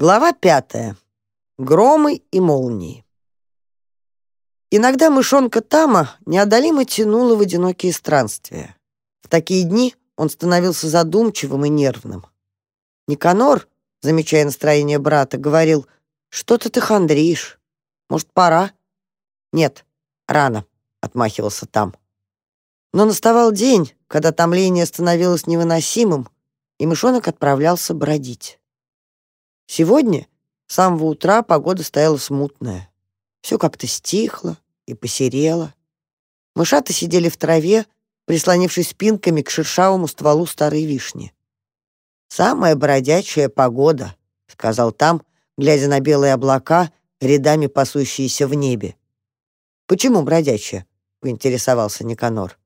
Глава пятая. Громы и молнии. Иногда мышонка Тама неодолимо тянула в одинокие странствия. В такие дни он становился задумчивым и нервным. Никанор, замечая настроение брата, говорил, «Что-то ты хандришь. Может, пора?» «Нет, рано», — отмахивался Там. Но наставал день, когда томление становилось невыносимым, и мышонок отправлялся бродить. Сегодня, с самого утра, погода стояла смутная. Все как-то стихло и посерело. Мышата сидели в траве, прислонившись спинками к шершавому стволу старой вишни. «Самая бродячая погода», — сказал там, глядя на белые облака, рядами пасущиеся в небе. «Почему бродячая?» — поинтересовался Никанор.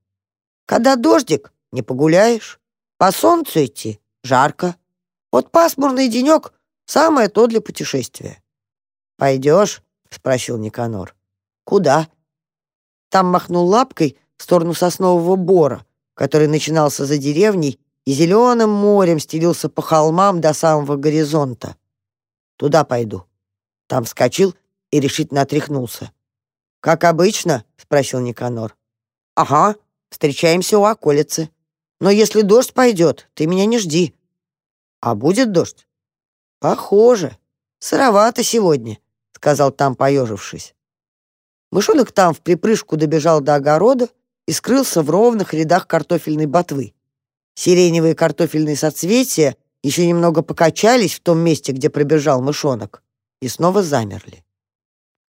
«Когда дождик, не погуляешь. По солнцу идти жарко. Вот пасмурный денек Самое то для путешествия. «Пойдешь?» — спросил Никанор. «Куда?» Там махнул лапкой в сторону соснового бора, который начинался за деревней и зеленым морем стелился по холмам до самого горизонта. «Туда пойду». Там вскочил и решительно отряхнулся. «Как обычно?» — спросил Никанор. «Ага, встречаемся у околицы. Но если дождь пойдет, ты меня не жди». «А будет дождь?» «Похоже. Сыровато сегодня», — сказал там, поежившись. Мышонок там в припрыжку добежал до огорода и скрылся в ровных рядах картофельной ботвы. Сиреневые картофельные соцветия еще немного покачались в том месте, где пробежал мышонок, и снова замерли.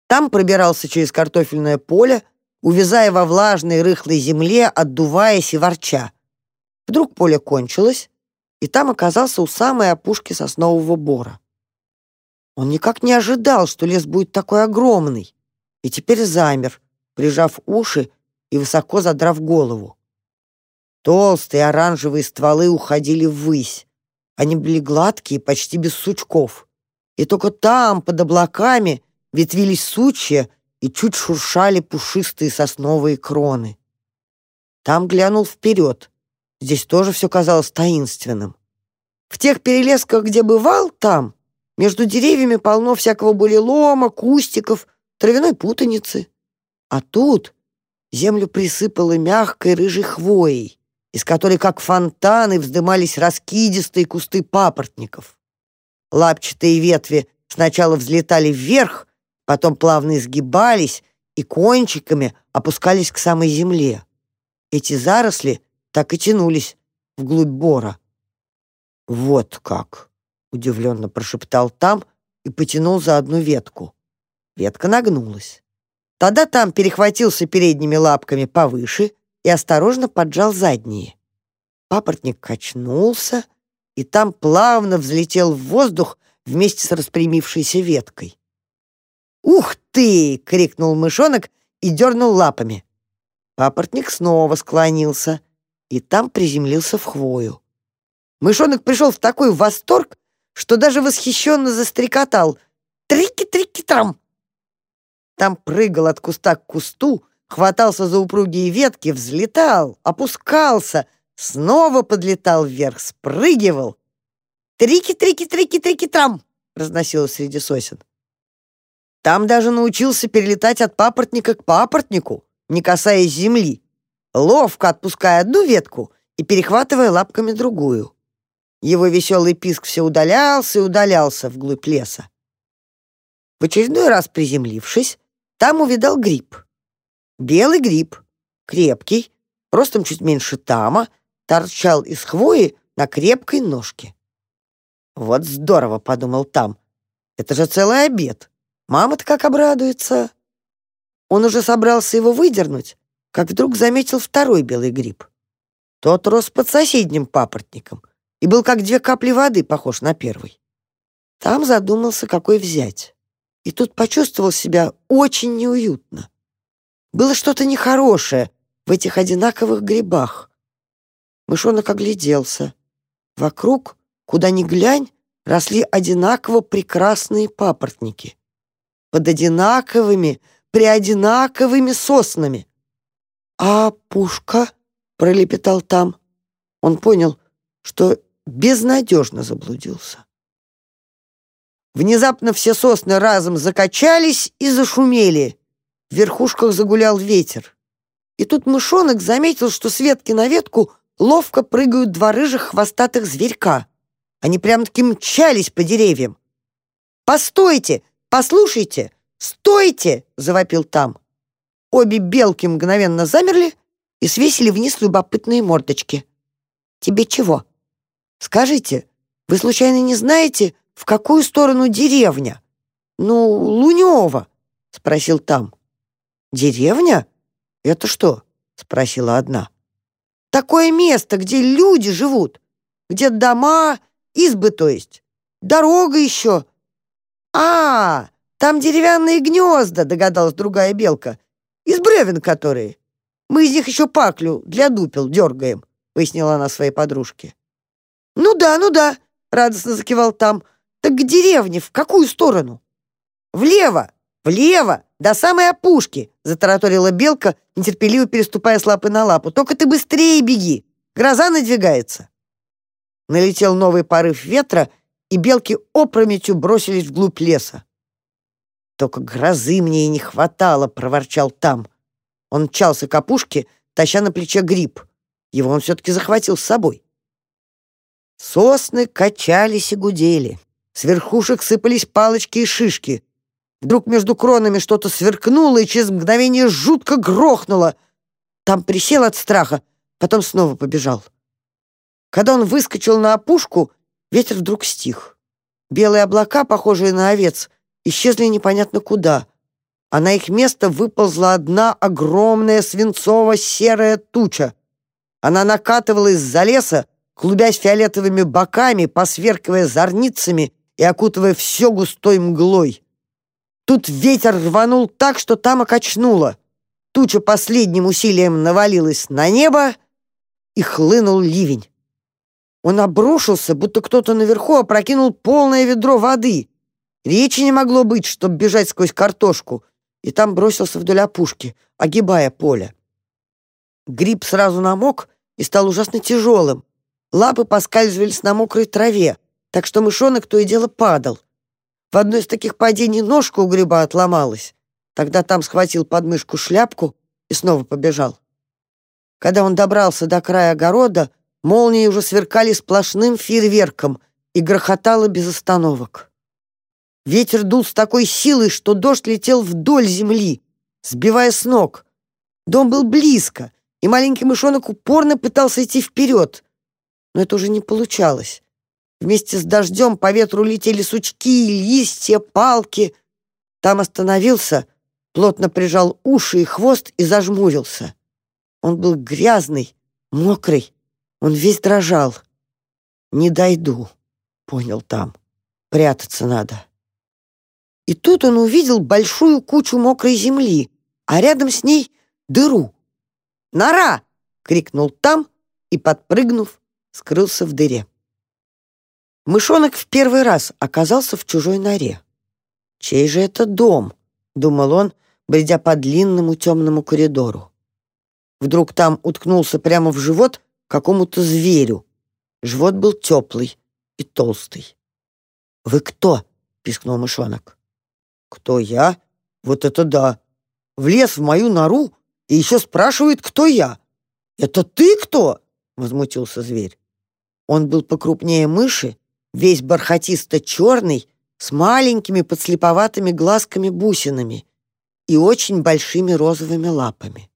Там пробирался через картофельное поле, увязая во влажной рыхлой земле, отдуваясь и ворча. Вдруг поле кончилось, и там оказался у самой опушки соснового бора. Он никак не ожидал, что лес будет такой огромный, и теперь замер, прижав уши и высоко задрав голову. Толстые оранжевые стволы уходили ввысь. Они были гладкие, почти без сучков. И только там, под облаками, ветвились сучья и чуть шуршали пушистые сосновые кроны. Там глянул вперед — Здесь тоже все казалось таинственным. В тех перелесках, где бывал, там, между деревьями полно всякого бурелома, кустиков, травяной путаницы. А тут землю присыпало мягкой рыжей хвоей, из которой, как фонтаны, вздымались раскидистые кусты папоротников. Лапчатые ветви сначала взлетали вверх, потом плавно изгибались и кончиками опускались к самой земле. Эти заросли так и тянулись вглубь бора. «Вот как!» — удивленно прошептал там и потянул за одну ветку. Ветка нагнулась. Тогда там перехватился передними лапками повыше и осторожно поджал задние. Папоротник качнулся, и там плавно взлетел в воздух вместе с распрямившейся веткой. «Ух ты!» — крикнул мышонок и дернул лапами. Папоротник снова склонился — и там приземлился в хвою. Мышонок пришел в такой восторг, что даже восхищенно застрекотал. «Трики-трики-трам!» Там прыгал от куста к кусту, хватался за упругие ветки, взлетал, опускался, снова подлетал вверх, спрыгивал. «Трики-трики-трики-трики-трам!» разносилось среди сосен. Там даже научился перелетать от папоротника к папоротнику, не касаясь земли ловко отпуская одну ветку и перехватывая лапками другую. Его веселый писк все удалялся и удалялся вглубь леса. В очередной раз приземлившись, там увидал гриб. Белый гриб, крепкий, ростом чуть меньше тама, торчал из хвои на крепкой ножке. «Вот здорово», — подумал там. «Это же целый обед. Мама-то как обрадуется». Он уже собрался его выдернуть, как вдруг заметил второй белый гриб. Тот рос под соседним папоротником и был как две капли воды похож на первый. Там задумался, какой взять. И тут почувствовал себя очень неуютно. Было что-то нехорошее в этих одинаковых грибах. Мышонок огляделся. Вокруг, куда ни глянь, росли одинаково прекрасные папоротники. Под одинаковыми, приодинаковыми соснами. «А пушка?» — пролепетал там. Он понял, что безнадежно заблудился. Внезапно все сосны разом закачались и зашумели. В верхушках загулял ветер. И тут мышонок заметил, что с ветки на ветку ловко прыгают два рыжих хвостатых зверька. Они прям-таки мчались по деревьям. «Постойте! Послушайте! Стойте!» — завопил там. Обе белки мгновенно замерли и свесили вниз любопытные мордочки. «Тебе чего?» «Скажите, вы случайно не знаете, в какую сторону деревня?» «Ну, Лунева», — спросил там. «Деревня? Это что?» — спросила одна. «Такое место, где люди живут, где дома, избы, то есть, дорога еще». «А, там деревянные гнезда», — догадалась другая белка. «Из бревен которые. Мы из них еще паклю для дупел дергаем», — пояснила она своей подружке. «Ну да, ну да», — радостно закивал там. «Так к деревне в какую сторону?» «Влево, влево, до самой опушки», — затараторила белка, нетерпеливо переступая с лапы на лапу. «Только ты быстрее беги, гроза надвигается». Налетел новый порыв ветра, и белки опрометью бросились вглубь леса. «Только грозы мне и не хватало», — проворчал там. Он мчался к опушке, таща на плече гриб. Его он все-таки захватил с собой. Сосны качались и гудели. С верхушек сыпались палочки и шишки. Вдруг между кронами что-то сверкнуло и через мгновение жутко грохнуло. Там присел от страха, потом снова побежал. Когда он выскочил на опушку, ветер вдруг стих. Белые облака, похожие на овец, исчезли непонятно куда, а на их место выползла одна огромная свинцово-серая туча. Она накатывала из-за леса, клубясь фиолетовыми боками, посверкивая зорницами и окутывая все густой мглой. Тут ветер рванул так, что там окачнуло. Туча последним усилием навалилась на небо, и хлынул ливень. Он обрушился, будто кто-то наверху опрокинул полное ведро воды. Речи не могло быть, чтобы бежать сквозь картошку, и там бросился вдоль опушки, огибая поле. Гриб сразу намок и стал ужасно тяжелым. Лапы поскальзывались на мокрой траве, так что мышонок то и дело падал. В одной из таких падений ножка у гриба отломалась. Тогда там схватил подмышку шляпку и снова побежал. Когда он добрался до края огорода, молнии уже сверкали сплошным фейерверком и грохотало без остановок. Ветер дул с такой силой, что дождь летел вдоль земли, сбивая с ног. Дом был близко, и маленький мышонок упорно пытался идти вперед но это уже не получалось. Вместе с дождем по ветру летели сучки, листья, палки. Там остановился, плотно прижал уши и хвост и зажмурился. Он был грязный, мокрый, он весь дрожал. «Не дойду», — понял там. «Прятаться надо». И тут он увидел большую кучу мокрой земли, а рядом с ней дыру. «Нора!» — крикнул там и, подпрыгнув, скрылся в дыре. Мышонок в первый раз оказался в чужой норе. «Чей же это дом?» — думал он, бредя по длинному темному коридору. Вдруг там уткнулся прямо в живот какому-то зверю. Живот был теплый и толстый. «Вы кто?» — пискнул мышонок. «Кто я? Вот это да! Влез в мою нору и еще спрашивает, кто я. Это ты кто?» — возмутился зверь. Он был покрупнее мыши, весь бархатисто-черный, с маленькими подслеповатыми глазками-бусинами и очень большими розовыми лапами.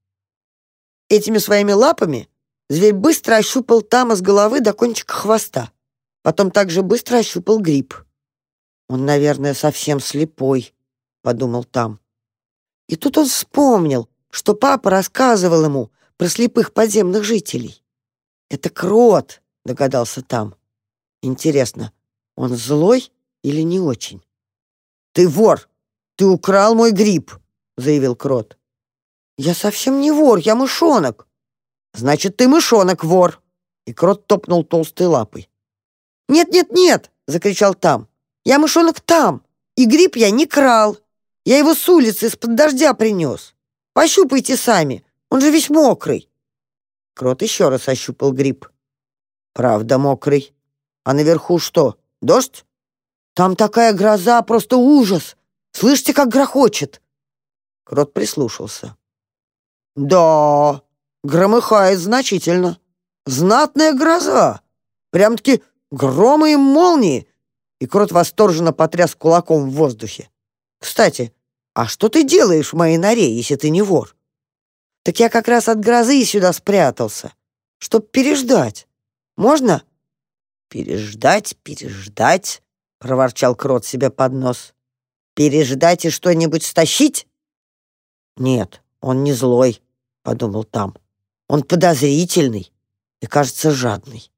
Этими своими лапами зверь быстро ощупал Тама с головы до кончика хвоста. Потом также быстро ощупал гриб. «Он, наверное, совсем слепой», — подумал Там. И тут он вспомнил, что папа рассказывал ему про слепых подземных жителей. Это крот, — догадался там. «Интересно, он злой или не очень?» «Ты вор! Ты украл мой гриб!» — заявил Крот. «Я совсем не вор, я мышонок!» «Значит, ты мышонок, вор!» И Крот топнул толстой лапой. «Нет-нет-нет!» — закричал там. «Я мышонок там, и гриб я не крал. Я его с улицы из-под дождя принес. Пощупайте сами, он же весь мокрый». Крот еще раз ощупал гриб. Правда, мокрый. А наверху что, дождь? Там такая гроза, просто ужас! Слышите, как грохочет?» Крот прислушался. «Да, громыхает значительно. Знатная гроза. Прям-таки громы и молнии!» И Крот восторженно потряс кулаком в воздухе. «Кстати, а что ты делаешь в моей норе, если ты не вор?» «Так я как раз от грозы сюда спрятался, чтоб переждать. Можно?» «Переждать, переждать», — проворчал Крот себе под нос. «Переждать и что-нибудь стащить?» «Нет, он не злой», — подумал там. «Он подозрительный и, кажется, жадный».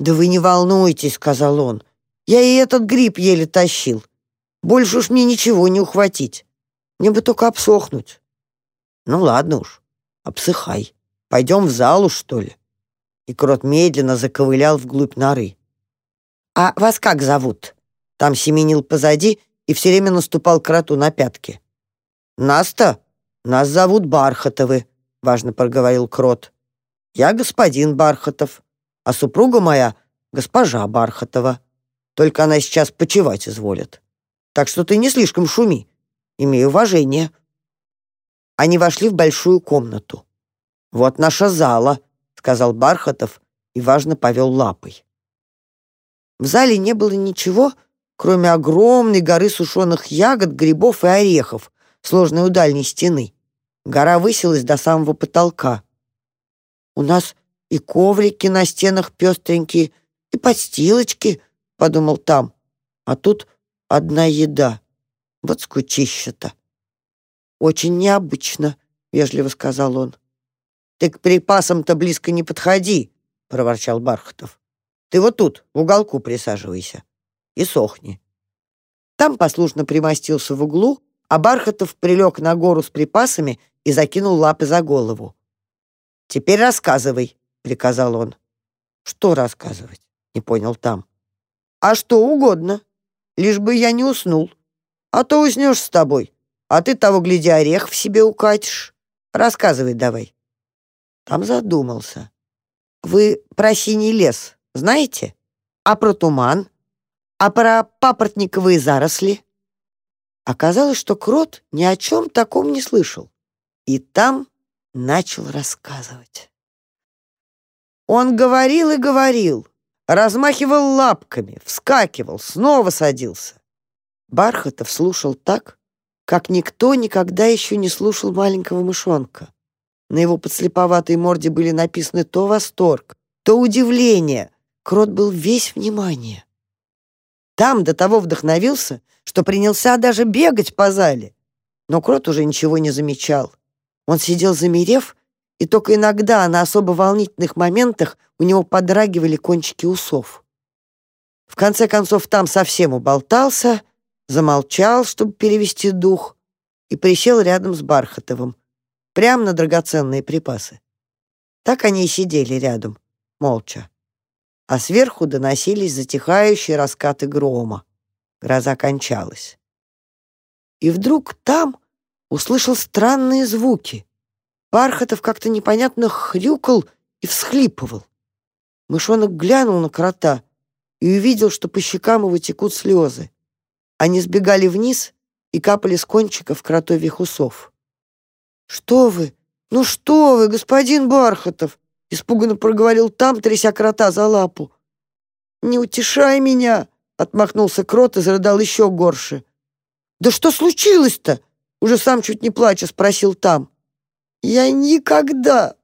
«Да вы не волнуйтесь», — сказал он. «Я и этот гриб еле тащил. Больше уж мне ничего не ухватить. Мне бы только обсохнуть». «Ну ладно уж, обсыхай. Пойдем в залу, что ли?» И крот медленно заковылял вглубь норы. «А вас как зовут?» Там семенил позади и все время наступал кроту на пятки. «Нас-то? Нас зовут Бархатовы», — важно проговорил крот. «Я господин Бархатов, а супруга моя — госпожа Бархатова. Только она сейчас почевать изволит. Так что ты не слишком шуми. Имей уважение». Они вошли в большую комнату. «Вот наша зала», — сказал Бархатов и важно повел лапой. В зале не было ничего, кроме огромной горы сушеных ягод, грибов и орехов, сложной у дальней стены. Гора высилась до самого потолка. «У нас и коврики на стенах пестренькие, и подстилочки», — подумал там. «А тут одна еда. Вот скучища-то». «Очень необычно», — вежливо сказал он. «Ты к припасам-то близко не подходи», — проворчал Бархатов. «Ты вот тут, в уголку присаживайся и сохни». Там послушно примостился в углу, а Бархатов прилег на гору с припасами и закинул лапы за голову. «Теперь рассказывай», — приказал он. «Что рассказывать?» — не понял там. «А что угодно, лишь бы я не уснул. А то уснешь с тобой, а ты того, гляди, орех в себе укатишь. Рассказывай давай». Там задумался. «Вы про синий лес знаете? А про туман? А про папоротниковые заросли?» Оказалось, что Крот ни о чем таком не слышал. И там начал рассказывать. Он говорил и говорил, размахивал лапками, вскакивал, снова садился. Бархатов слушал так, как никто никогда еще не слушал маленького мышонка. На его подслеповатой морде были написаны то восторг, то удивление. Крот был весь внимание. Там до того вдохновился, что принялся даже бегать по зале. Но Крот уже ничего не замечал. Он сидел замерев, и только иногда на особо волнительных моментах у него подрагивали кончики усов. В конце концов, там совсем уболтался, замолчал, чтобы перевести дух, и присел рядом с Бархатовым, прямо на драгоценные припасы. Так они и сидели рядом, молча. А сверху доносились затихающие раскаты грома. Гроза кончалась. И вдруг там услышал странные звуки. Бархатов как-то непонятно хрюкал и всхлипывал. Мышонок глянул на крота и увидел, что по щекам его текут слезы. Они сбегали вниз и капали с кончиков кротовьих усов. «Что вы? Ну что вы, господин Бархатов?» испуганно проговорил там, тряся крота за лапу. «Не утешай меня!» — отмахнулся крот и зарыдал еще горше. «Да что случилось-то?» — уже сам чуть не плача спросил там. «Я никогда,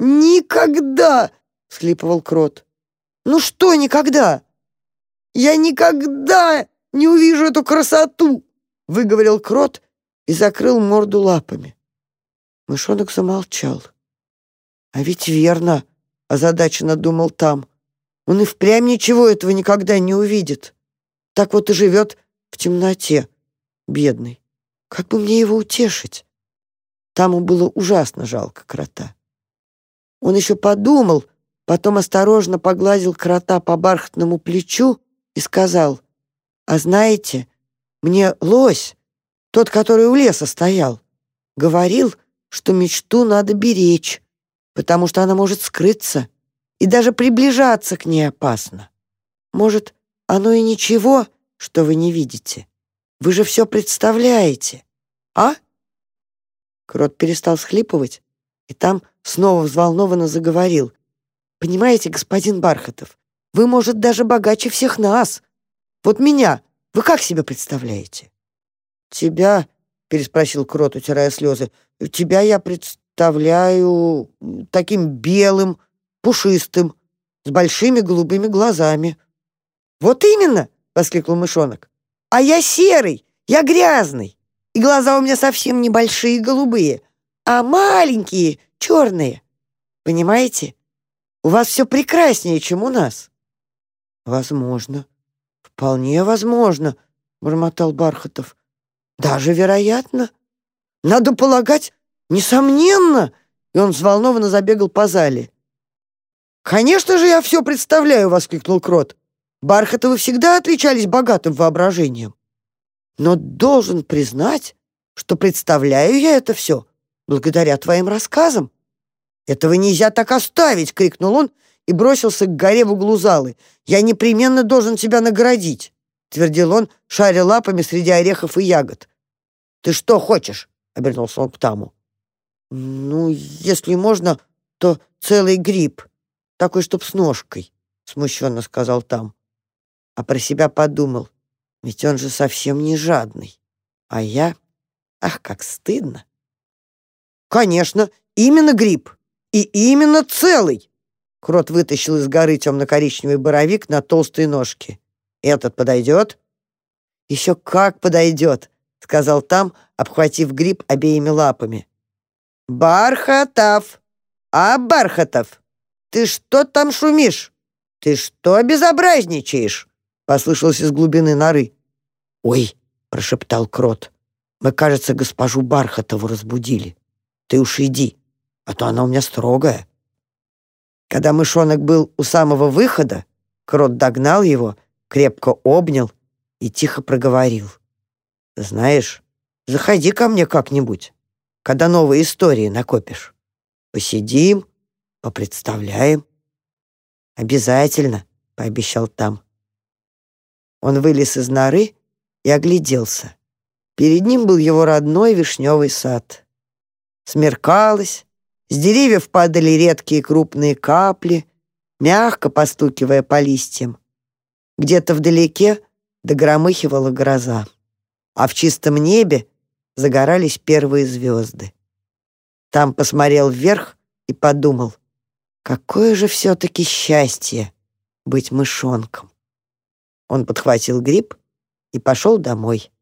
никогда!» — схлипывал крот. «Ну что никогда?» «Я никогда не увижу эту красоту!» — выговорил крот и закрыл морду лапами. Мышонок замолчал. «А ведь верно!» — озадаченно думал там. «Он и впрямь ничего этого никогда не увидит. Так вот и живет в темноте, бедный. Как бы мне его утешить?» Таму было ужасно жалко крота. Он еще подумал, потом осторожно погладил крота по бархатному плечу и сказал, «А знаете, мне лось, тот, который у леса стоял, говорил, что мечту надо беречь, потому что она может скрыться, и даже приближаться к ней опасно. Может, оно и ничего, что вы не видите. Вы же все представляете, а?» Крот перестал схлипывать, и там снова взволнованно заговорил. «Понимаете, господин Бархатов, вы, может, даже богаче всех нас. Вот меня вы как себе представляете?» «Тебя?» — переспросил Крот, утирая слезы. «Тебя я представляю таким белым, пушистым, с большими голубыми глазами». «Вот именно!» — воскликнул мышонок. «А я серый, я грязный, и глаза у меня совсем небольшие голубые, а маленькие, черные. Понимаете? У вас все прекраснее, чем у нас». «Возможно, вполне возможно», — бормотал Бархатов. «Даже вероятно. Надо полагать, несомненно». И он взволнованно забегал по зале. «Конечно же я все представляю!» — воскликнул Крот. «Бархатовы всегда отличались богатым воображением. Но должен признать, что представляю я это все благодаря твоим рассказам». «Этого нельзя так оставить!» — крикнул он и бросился к горе в углу залы. «Я непременно должен тебя наградить!» — твердил он, шаря лапами среди орехов и ягод. «Ты что хочешь?» — обернулся он к Таму. «Ну, если можно, то целый гриб», такой, чтоб с ножкой», — смущенно сказал там. А про себя подумал, ведь он же совсем не жадный. А я... Ах, как стыдно. «Конечно, именно гриб. И именно целый!» Крот вытащил из горы темно-коричневый боровик на толстой ножке. «Этот подойдет?» «Еще как подойдет!» — сказал там, обхватив гриб обеими лапами. «Бархатов! А Бархатов!» «Ты что там шумишь? Ты что безобразничаешь?» Послышался из глубины норы. «Ой!» — прошептал Крот. «Мы, кажется, госпожу Бархатову разбудили. Ты уж иди, а то она у меня строгая». Когда мышонок был у самого выхода, Крот догнал его, крепко обнял и тихо проговорил. «Знаешь, заходи ко мне как-нибудь, когда новые истории накопишь. Посидим, Попредставляем. Обязательно, пообещал там. Он вылез из норы и огляделся. Перед ним был его родной вишневый сад. Смеркалось, с деревьев падали редкие крупные капли, мягко постукивая по листьям. Где-то вдалеке догромыхивала гроза, а в чистом небе загорались первые звезды. Там посмотрел вверх и подумал — Какое же все-таки счастье быть мышонком. Он подхватил гриб и пошел домой,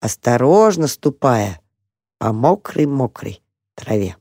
осторожно ступая по мокрой-мокрой траве.